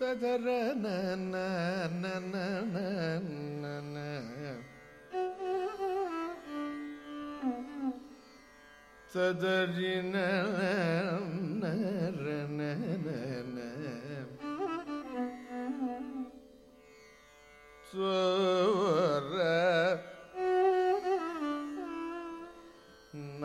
ಸದರ ನನ ನನ ನನ ಸದರಿ ನನ ಸ್ವರ ಸದರಿ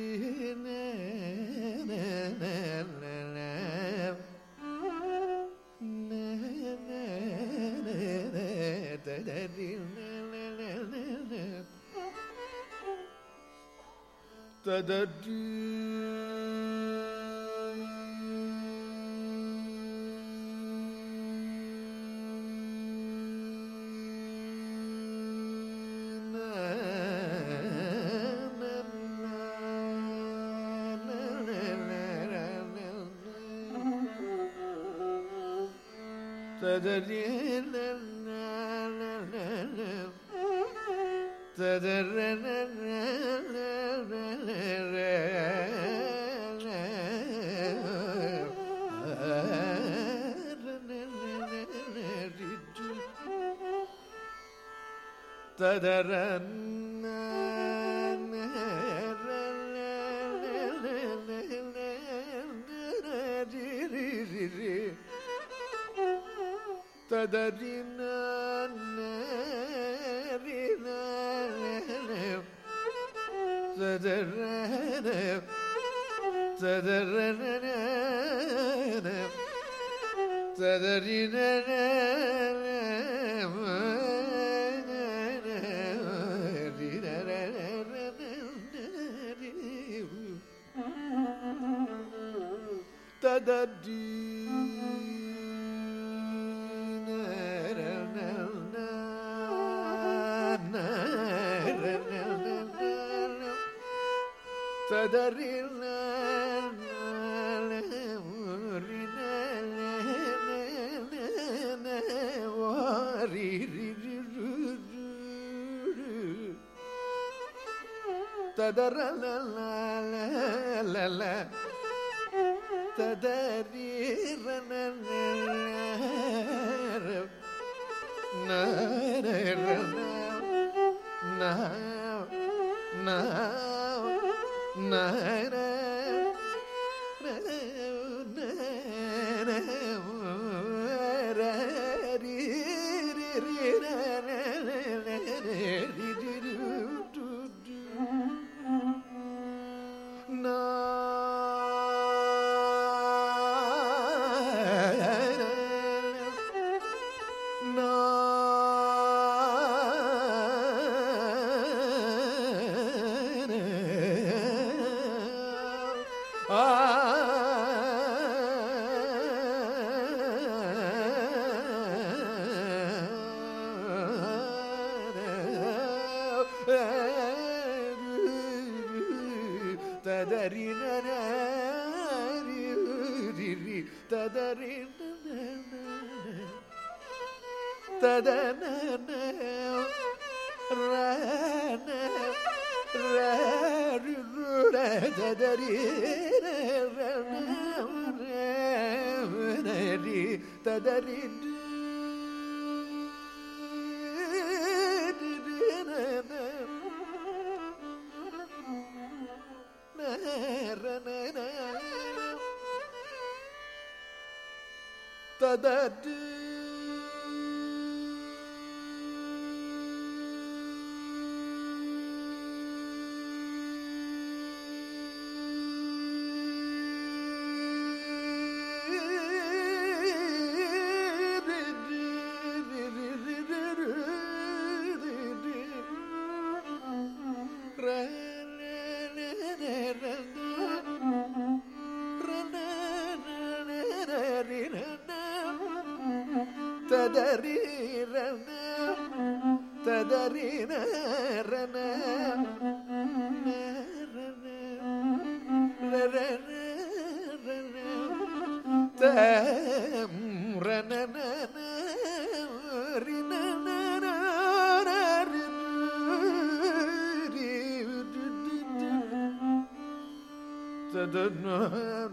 مستدجين ತದರನ್ನ da da da தரி நரி ததரி ததன ததரி ததரி that da da da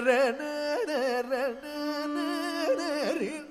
re re re re re re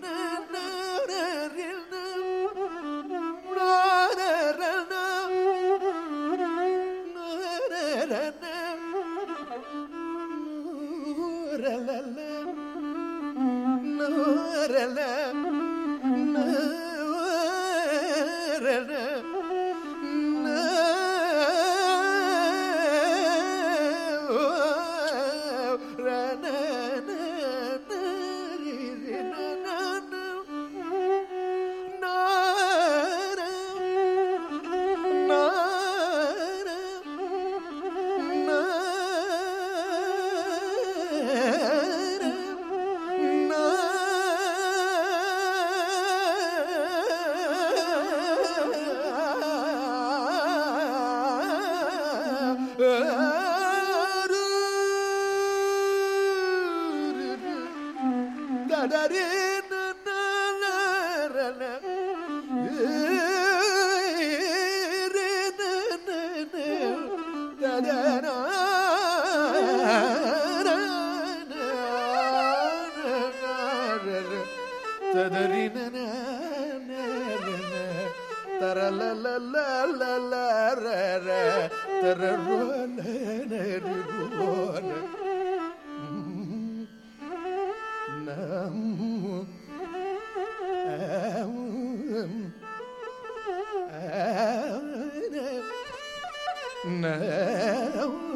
No.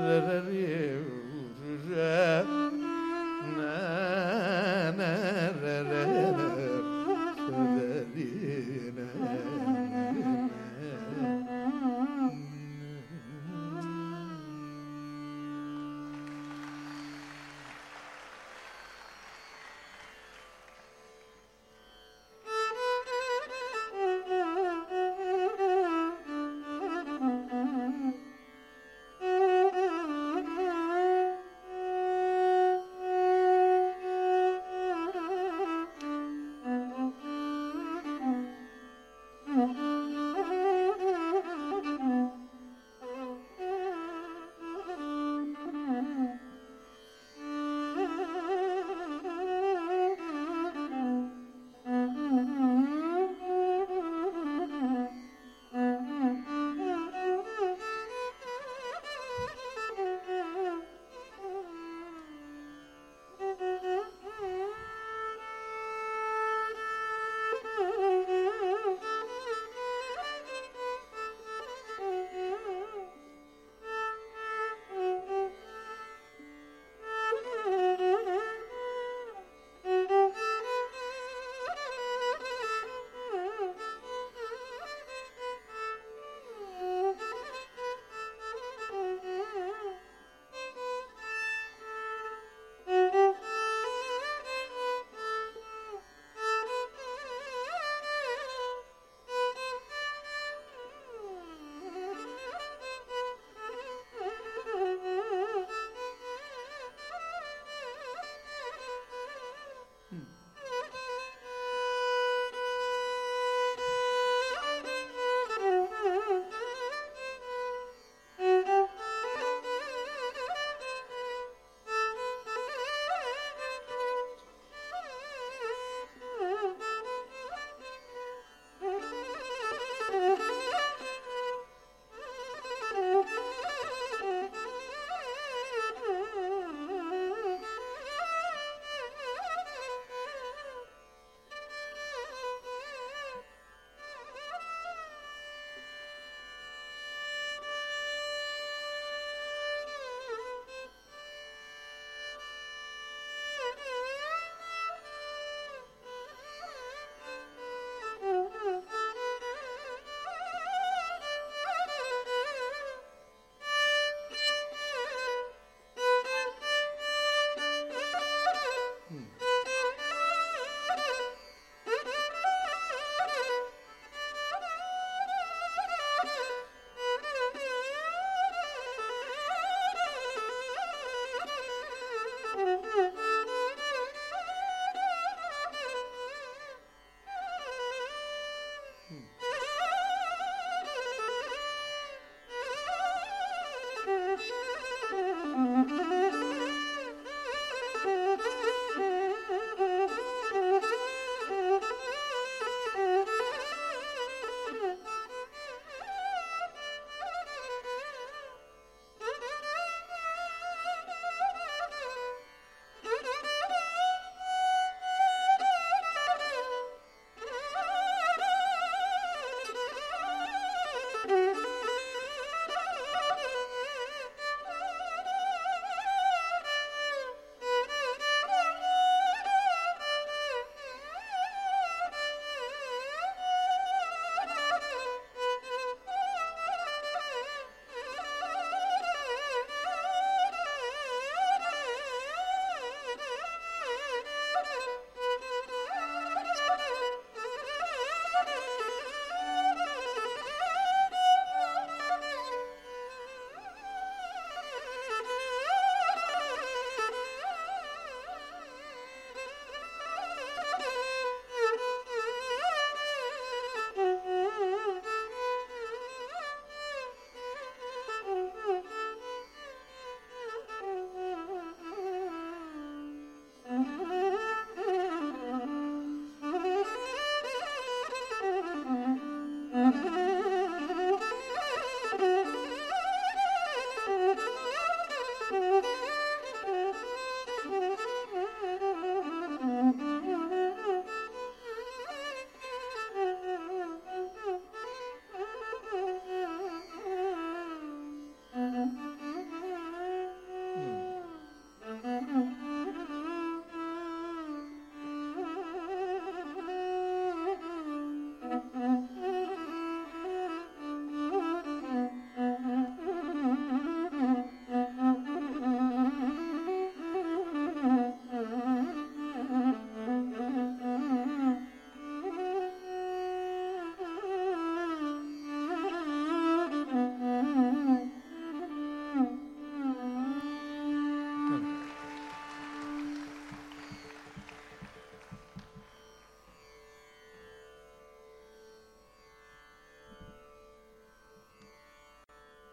Yeah.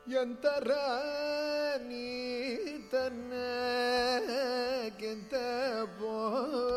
ينتراني تناك انت بوك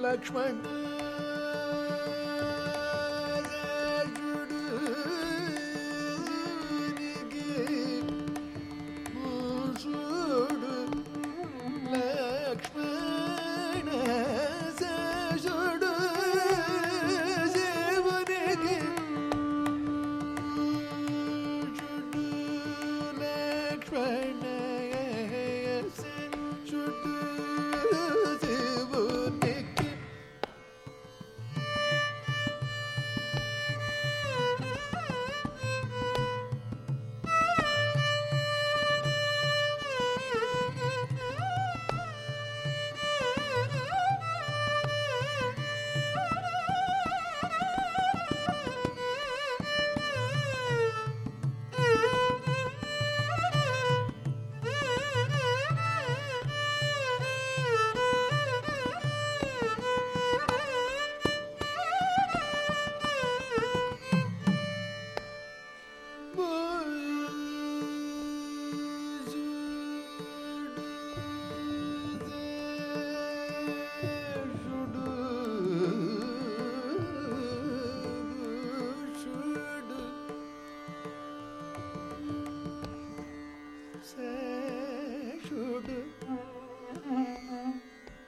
Lakshman.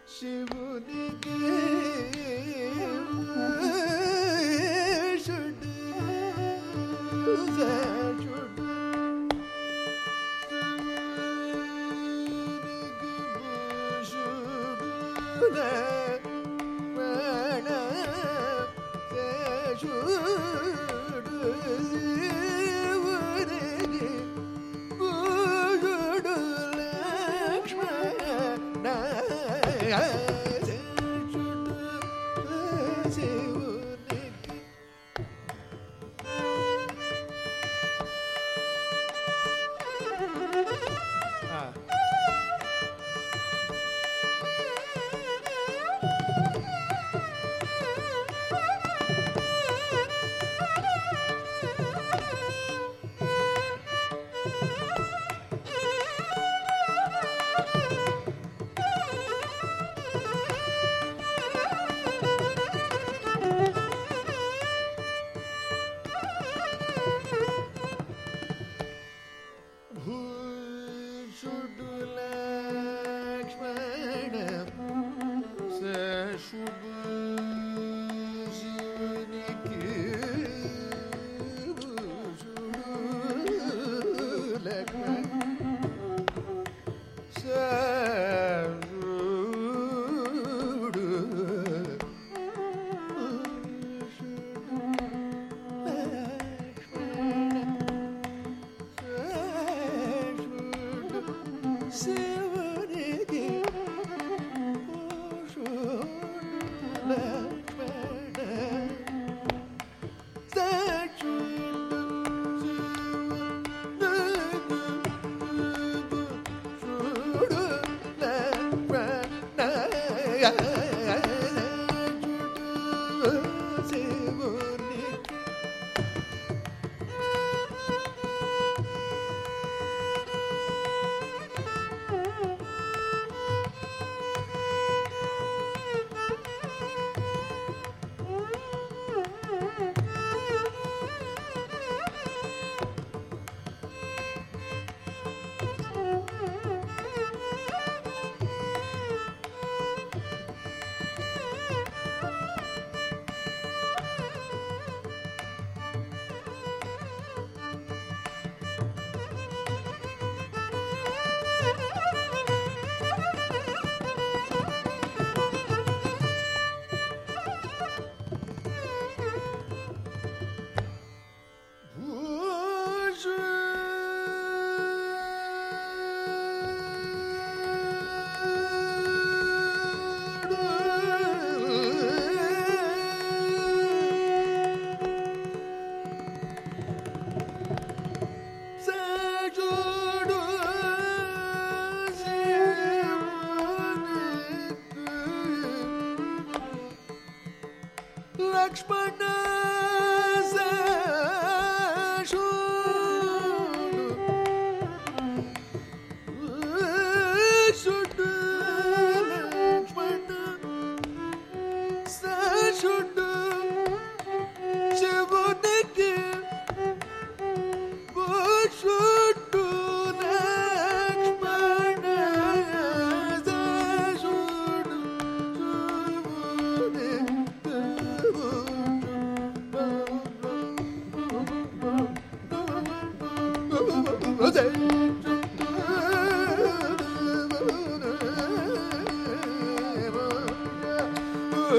Shiv ਦੇ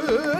Thank.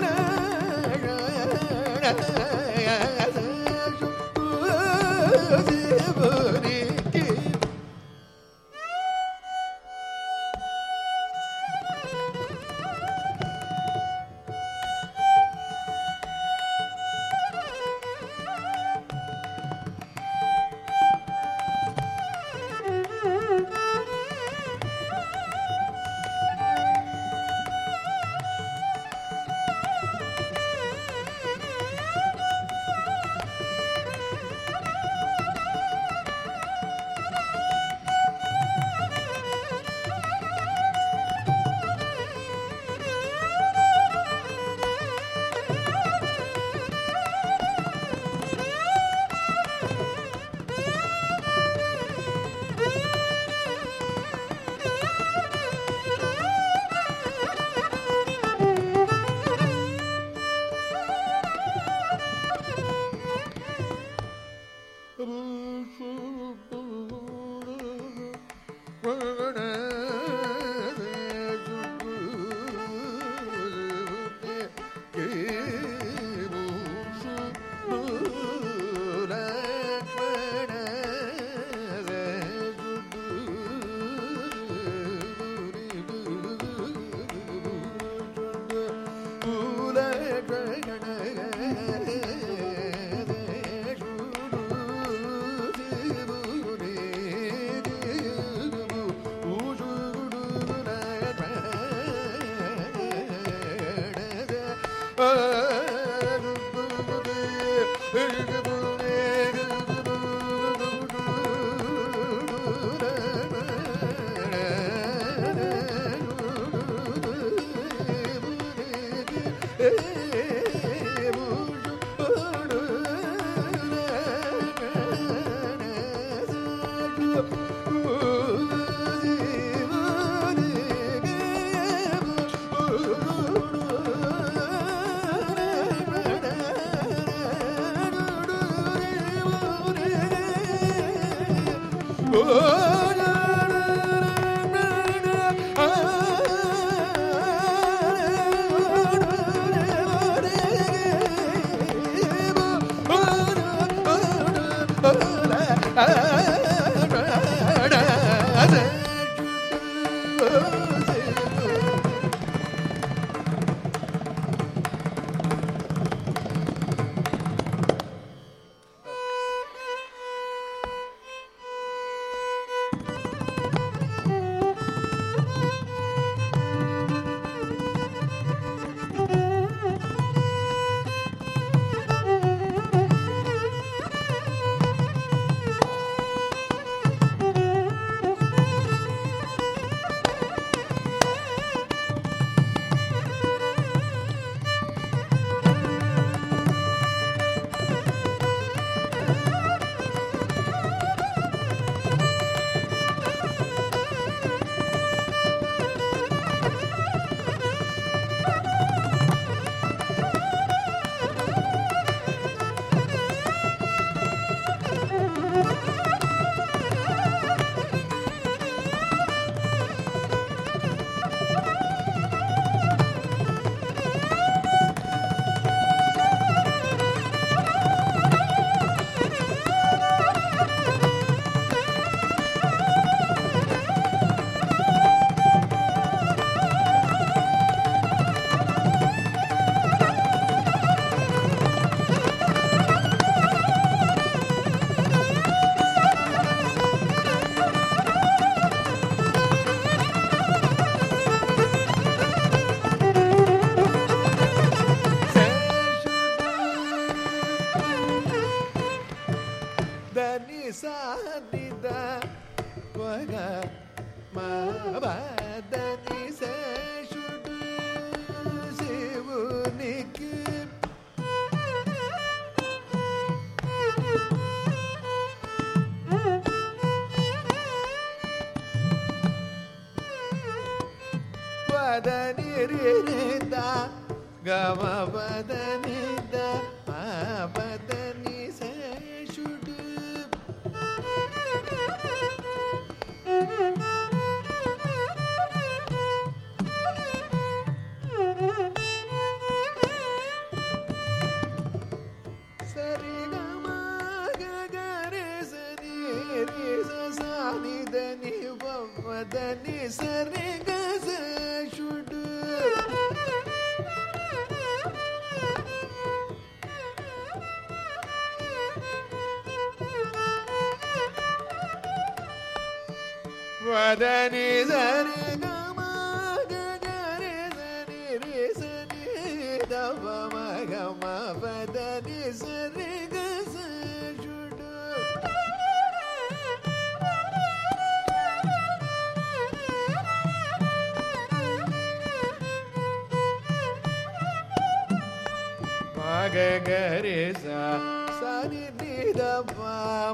गरे सनि दि दा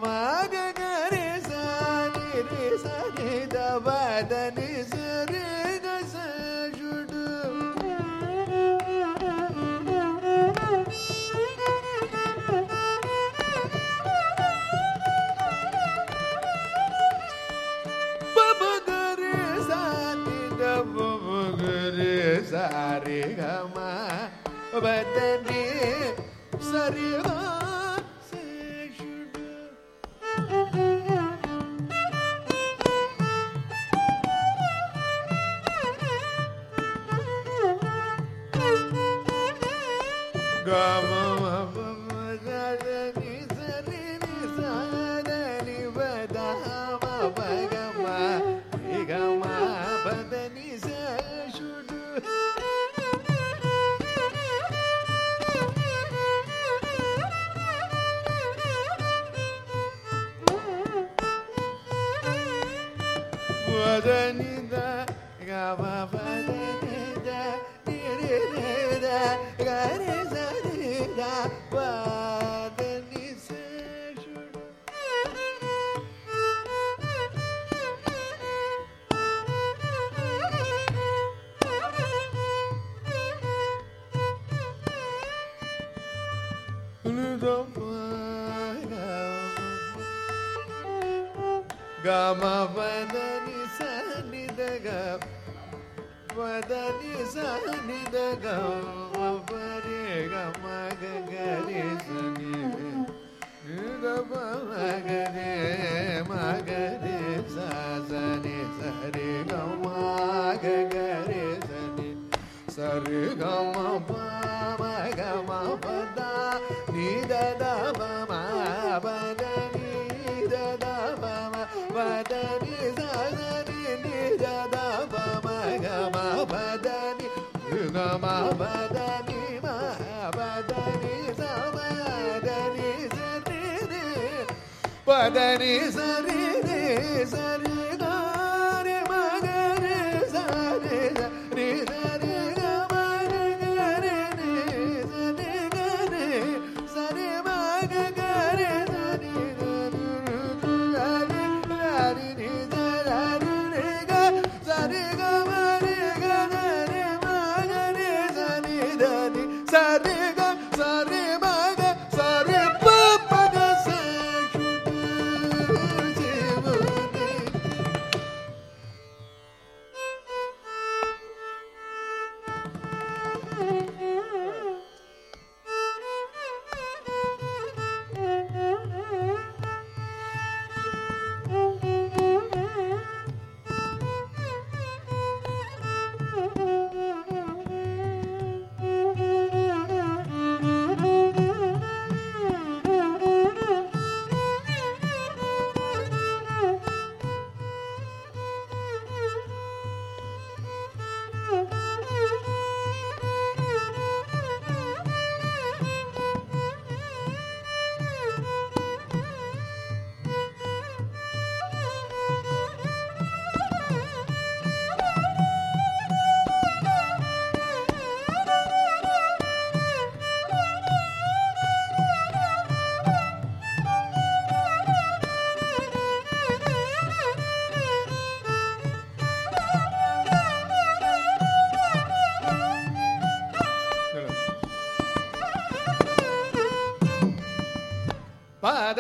मरि सनिधि सिद वदनि Karadeniz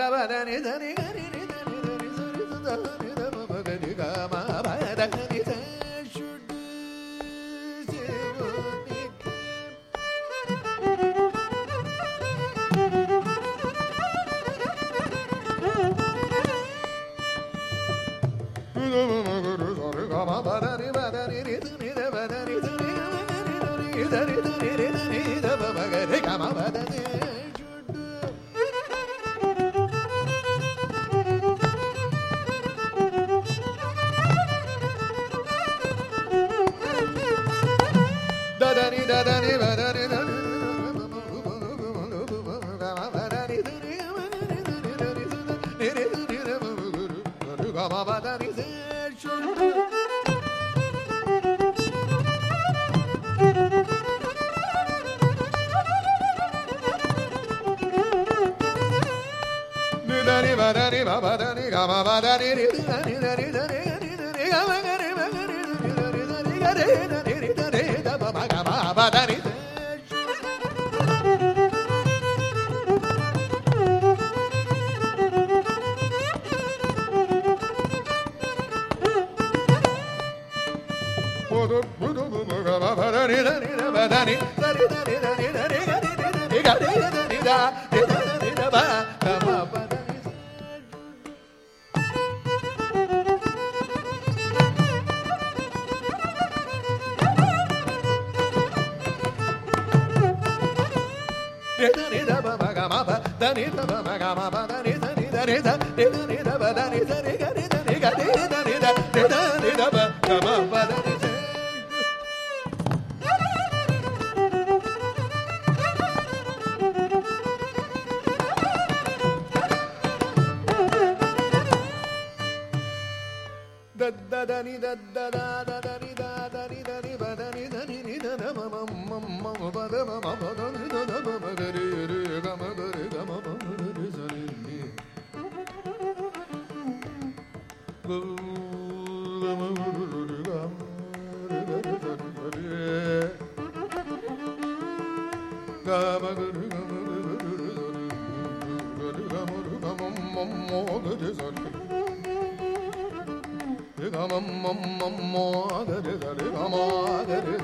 பரதனிதனி Danny. Come on. Mother, the mother, the mother, the mother, the mother, the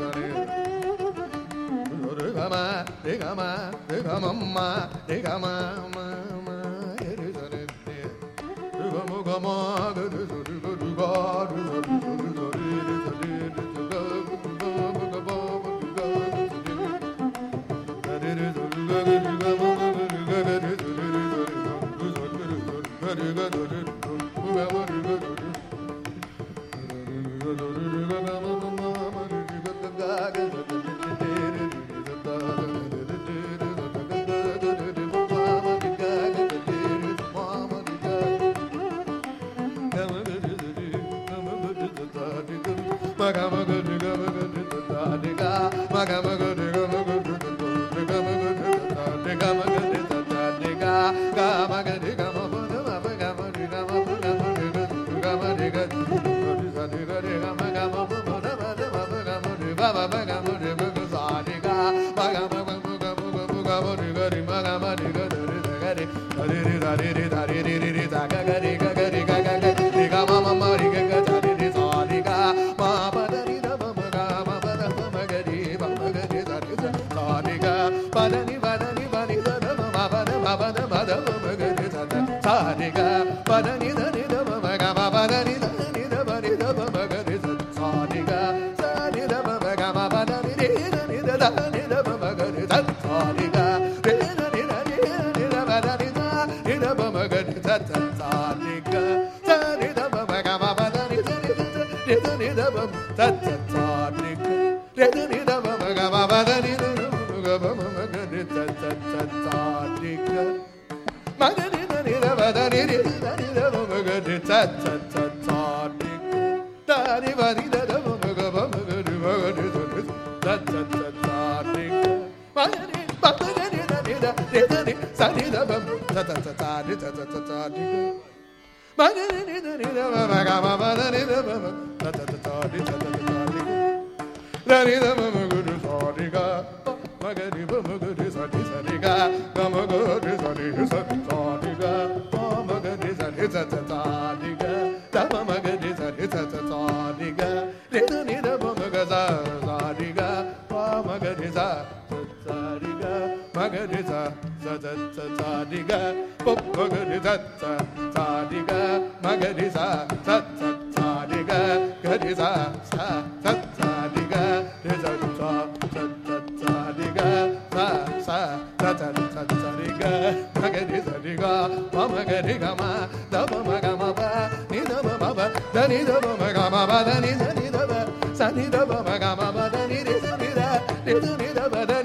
mother, the mother, the do do do do 在 sa sa di ga pop go ga di sa sa sa di ga ma ga di sa sa sa sa di ga ga di sa sa sa sa di ga di sa sa sa sa sa di ga sa sa sa sa sa sa di ga ma ga di sa di ga ma ma ga di ga ma da ba ma ga ma ba ni da ba ma ba da ni da ba ma ga ma ba da ni sa ni da ba sa ni da ba ma ga ma ba da ni di sa ni da ni da ni da ba da